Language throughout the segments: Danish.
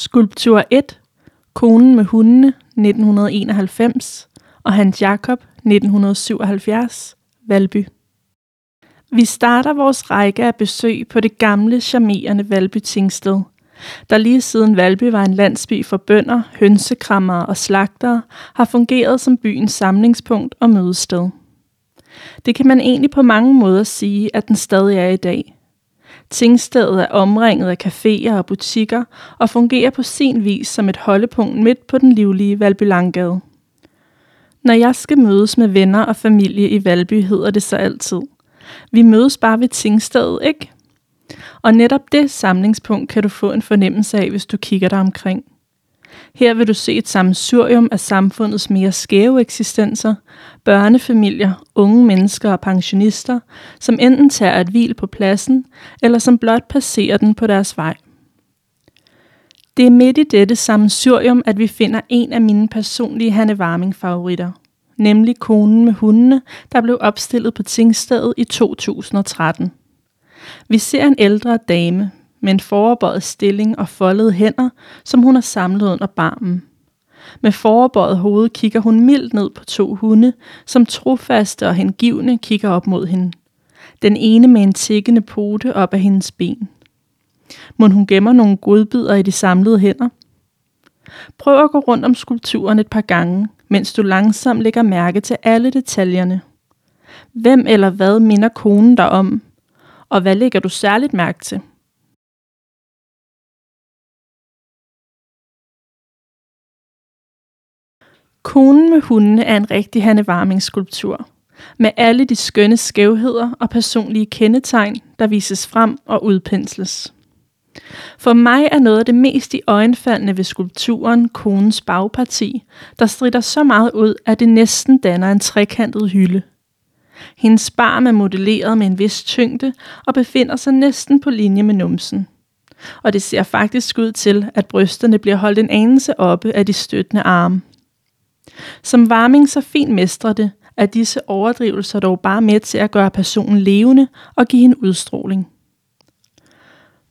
Skulptur 1. Konen med hundene 1991 og Hans Jakob 1977. Valby. Vi starter vores række af besøg på det gamle, charmerende Valby Tingsted, der lige siden Valby var en landsby for bønder, hønsekrammer og slagtere, har fungeret som byens samlingspunkt og mødested. Det kan man egentlig på mange måder sige, at den stadig er i dag – Tingstedet er omringet af caféer og butikker og fungerer på sin vis som et holdepunkt midt på den livlige Valby Langgade. Når jeg skal mødes med venner og familie i Valby, hedder det så altid. Vi mødes bare ved Tingstedet, ikke? Og netop det samlingspunkt kan du få en fornemmelse af, hvis du kigger dig omkring. Her vil du se et sammensurium af samfundets mere skæve eksistenser, børnefamilier, unge mennesker og pensionister, som enten tager et hvil på pladsen, eller som blot passerer den på deres vej. Det er midt i dette sammensurium, at vi finder en af mine personlige Hanne Warming-favoritter, nemlig konen med hundene, der blev opstillet på Tingstedet i 2013. Vi ser en ældre dame, med en foroverbøjet stilling og foldede hænder, som hun har samlet under barmen. Med foroverbøjet hoved kigger hun mildt ned på to hunde, som trofaste og hengivne kigger op mod hende. Den ene med en tikkende pote op af hendes ben. Må hun gemmer nogle godbidder i de samlede hænder? Prøv at gå rundt om skulpturen et par gange, mens du langsomt lægger mærke til alle detaljerne. Hvem eller hvad minder konen dig om? Og hvad lægger du særligt mærke til? Konen med hundene er en rigtig Hanne Warming skulptur med alle de skønne skævheder og personlige kendetegn, der vises frem og udpensles. For mig er noget af det mest i øjenfaldende ved skulpturen konens bagparti, der strider så meget ud, at det næsten danner en trekantet hylde. Hendes barm er modelleret med en vis tyngde og befinder sig næsten på linje med numsen. Og det ser faktisk ud til, at brysterne bliver holdt en anelse oppe af de støttende arme. Som Warming så fint mestrer det, er disse overdrivelser dog bare med til at gøre personen levende og give hende udstråling.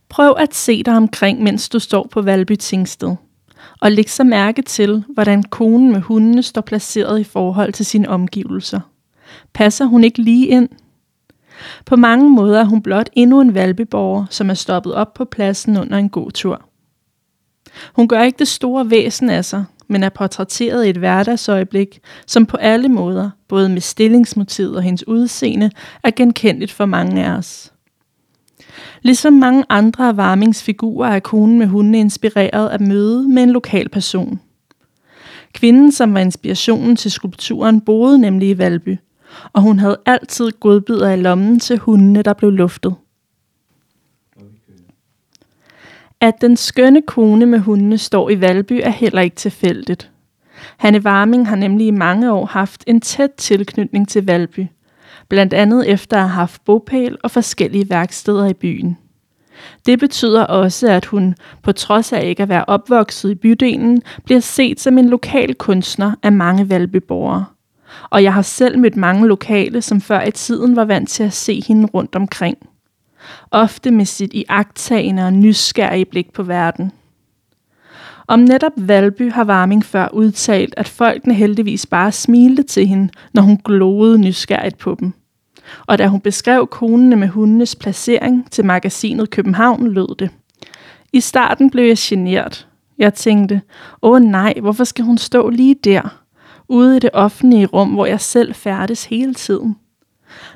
Prøv at se dig omkring, mens du står på Valby Tingsted. Og læg så mærke til, hvordan konen med hundene står placeret i forhold til sine omgivelser. Passer hun ikke lige ind? På mange måder er hun blot endnu en valbeborger, som er stoppet op på pladsen under en god tur. Hun gør ikke det store væsen af sig, men er portrætteret i et hverdagsøjeblik, som på alle måder, både med stillingsmotivet og hendes udseende, er genkendeligt for mange af os. Ligesom mange andre af Varmings figurer er konen med hundene inspireret af møde med en lokal person. Kvinden, som var inspirationen til skulpturen, boede nemlig i Valby, og hun havde altid godbidder i lommen til hundene, der blev luftet. At den skønne kone med hundene står i Valby er heller ikke tilfældigt. Hanne Warming har nemlig i mange år haft en tæt tilknytning til Valby, blandt andet efter at have haft bopæl og forskellige værksteder i byen. Det betyder også, at hun, på trods af ikke at være opvokset i bydelen, bliver set som en lokal kunstner af mange valbyborgere. Og jeg har selv mødt mange lokale, som før i tiden var vant til at se hende rundt omkring ofte med sit iagtagende og nysgerrige blik på verden. Om netop Valby har Varming før udtalt, at folkene heldigvis bare smilte til hende, når hun glodede nysgerrigt på dem. Og da hun beskrev konene med hundenes placering til magasinet København, lød det. I starten blev jeg genert. Jeg tænkte, åh nej, hvorfor skal hun stå lige der, ude i det offentlige rum, hvor jeg selv færdes hele tiden?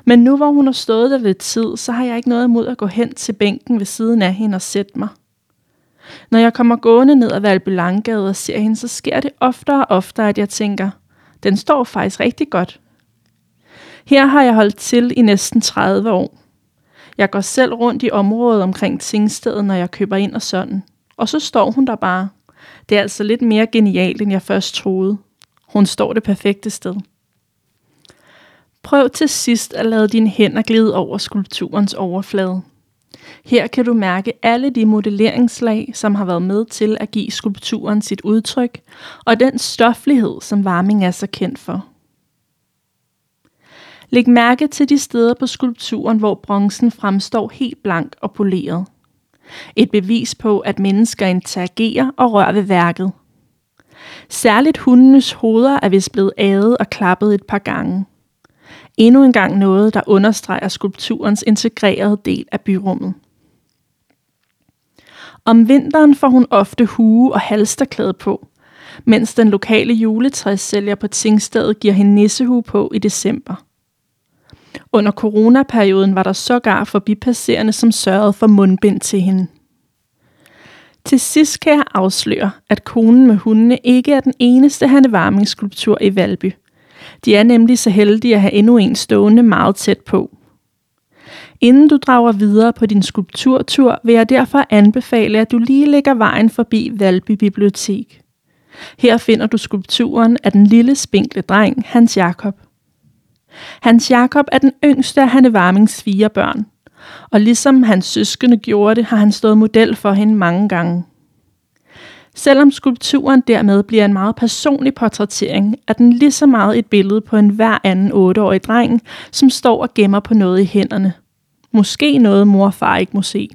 Men nu hvor hun har stået der lidt tid, så har jeg ikke noget imod at gå hen til bænken ved siden af hende og sætte mig. Når jeg kommer gående ned ad Valby Langgade og ser hende, så sker det oftere og oftere, at jeg tænker, den står faktisk rigtig godt. Her har jeg holdt til i næsten 30 år. Jeg går selv rundt i området omkring Tingstedet, når jeg køber ind og sådan. Og så står hun der bare. Det er altså lidt mere genialt, end jeg først troede. Hun står det perfekte sted. Prøv til sidst at lade dine hænder glide over skulpturens overflade. Her kan du mærke alle de modelleringslag, som har været med til at give skulpturen sit udtryk, og den stoflighed, som varming er så kendt for. Læg mærke til de steder på skulpturen, hvor bronzen fremstår helt blank og poleret. Et bevis på, at mennesker interagerer og rører ved værket. Særligt hundenes hoveder er vist blevet ædet og klappet et par gange. Endnu en gang noget, der understreger skulpturens integrerede del af byrummet. Om vinteren får hun ofte hue og halsterklæde på, mens den lokale juletræssælger på Tingstedet giver hende nissehue på i december. Under coronaperioden var der sågar forbipasserende, som sørgede for mundbind til hende. Til sidst kan jeg afsløre, at konen med hundene ikke er den eneste Hanne varmingsskulptur i Valby. De er nemlig så heldige at have endnu en stående meget tæt på. Inden du drager videre på din skulpturtur, vil jeg derfor anbefale, at du lige lægger vejen forbi Valby Bibliotek. Her finder du skulpturen af den lille spinkle dreng, Hans Jakob. Hans Jakob er den yngste af Hanne Varmings fire børn, og ligesom hans søskende gjorde det, har han stået model for hende mange gange. Selvom skulpturen dermed bliver en meget personlig portrættering, er den lige så meget et billede på en hver anden otteårig dreng, som står og gemmer på noget i hænderne. Måske noget mor og far ikke må se.